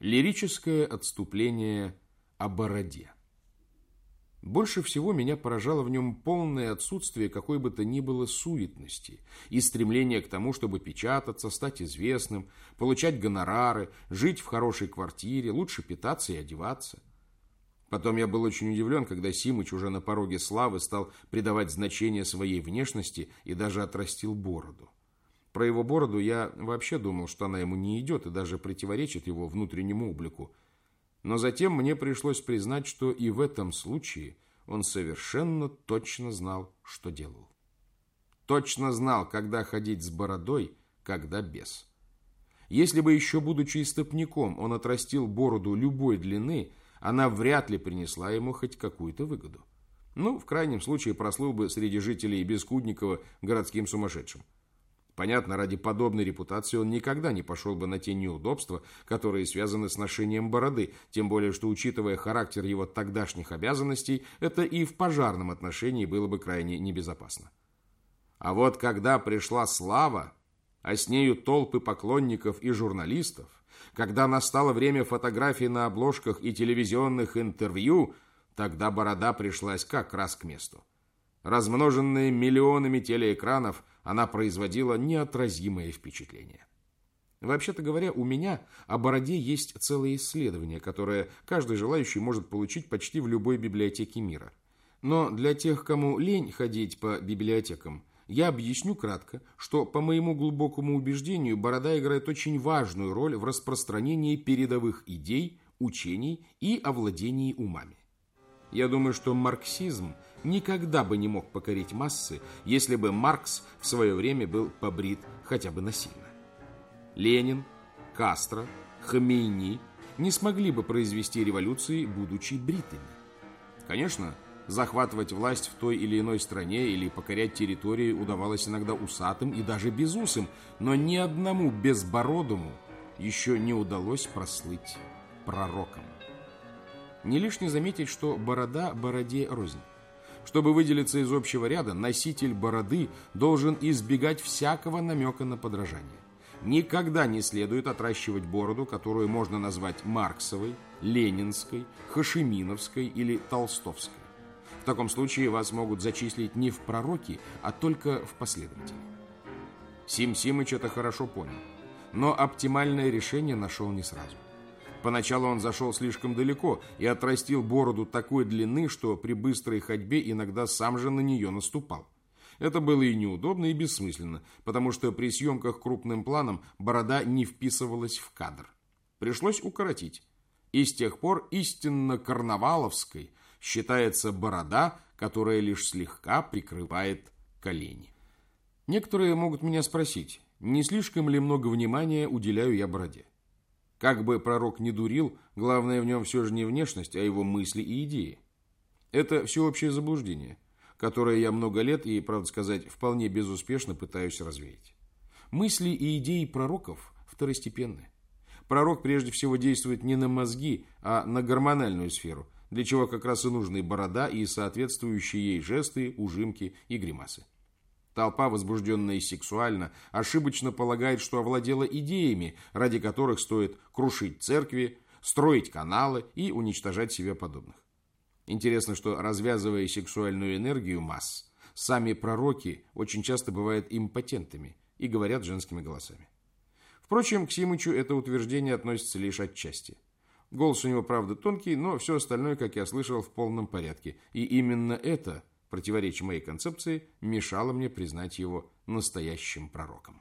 Лирическое отступление о бороде. Больше всего меня поражало в нем полное отсутствие какой бы то ни было суетности и стремление к тому, чтобы печататься, стать известным, получать гонорары, жить в хорошей квартире, лучше питаться и одеваться. Потом я был очень удивлен, когда Симыч уже на пороге славы стал придавать значение своей внешности и даже отрастил бороду. Про его бороду я вообще думал, что она ему не идет и даже противоречит его внутреннему облику. Но затем мне пришлось признать, что и в этом случае он совершенно точно знал, что делал. Точно знал, когда ходить с бородой, когда без. Если бы еще будучи истопником он отрастил бороду любой длины, она вряд ли принесла ему хоть какую-то выгоду. Ну, в крайнем случае, прослыл бы среди жителей Бескудникова городским сумасшедшим. Понятно, ради подобной репутации он никогда не пошел бы на те неудобства, которые связаны с ношением бороды, тем более, что, учитывая характер его тогдашних обязанностей, это и в пожарном отношении было бы крайне небезопасно. А вот когда пришла слава, а с нею толпы поклонников и журналистов, когда настало время фотографий на обложках и телевизионных интервью, тогда борода пришлась как раз к месту. Размноженная миллионами телеэкранов, она производила неотразимое впечатление. Вообще-то говоря, у меня о бороде есть целое исследование, которое каждый желающий может получить почти в любой библиотеке мира. Но для тех, кому лень ходить по библиотекам, я объясню кратко, что, по моему глубокому убеждению, борода играет очень важную роль в распространении передовых идей, учений и овладении умами. Я думаю, что марксизм никогда бы не мог покорить массы, если бы Маркс в свое время был побрит хотя бы насильно. Ленин, Кастро, Хамейни не смогли бы произвести революции, будучи бритыми. Конечно, захватывать власть в той или иной стране или покорять территории удавалось иногда усатым и даже безусым, но ни одному безбородому еще не удалось прослыть пророком. Не лишне заметить, что борода бороде рознь. Чтобы выделиться из общего ряда, носитель бороды должен избегать всякого намека на подражание. Никогда не следует отращивать бороду, которую можно назвать Марксовой, Ленинской, Хашиминовской или Толстовской. В таком случае вас могут зачислить не в пророки, а только в последователи. Сим Симыч это хорошо понял, но оптимальное решение нашел не сразу. Поначалу он зашел слишком далеко и отрастил бороду такой длины, что при быстрой ходьбе иногда сам же на нее наступал. Это было и неудобно, и бессмысленно, потому что при съемках крупным планом борода не вписывалась в кадр. Пришлось укоротить. И с тех пор истинно карнаваловской считается борода, которая лишь слегка прикрывает колени. Некоторые могут меня спросить, не слишком ли много внимания уделяю я бороде. Как бы пророк не дурил, главное в нем все же не внешность, а его мысли и идеи. Это всеобщее заблуждение, которое я много лет и, правда сказать, вполне безуспешно пытаюсь развеять. Мысли и идеи пророков второстепенны. Пророк прежде всего действует не на мозги, а на гормональную сферу, для чего как раз и нужны борода и соответствующие ей жесты, ужимки и гримасы. Толпа, возбужденная сексуально, ошибочно полагает, что овладела идеями, ради которых стоит крушить церкви, строить каналы и уничтожать себе подобных. Интересно, что развязывая сексуальную энергию масс, сами пророки очень часто бывают импотентами и говорят женскими голосами. Впрочем, к Симычу это утверждение относится лишь отчасти. Голос у него, правда, тонкий, но все остальное, как я слышал, в полном порядке. И именно это – противоречие моей концепции, мешало мне признать его настоящим пророком.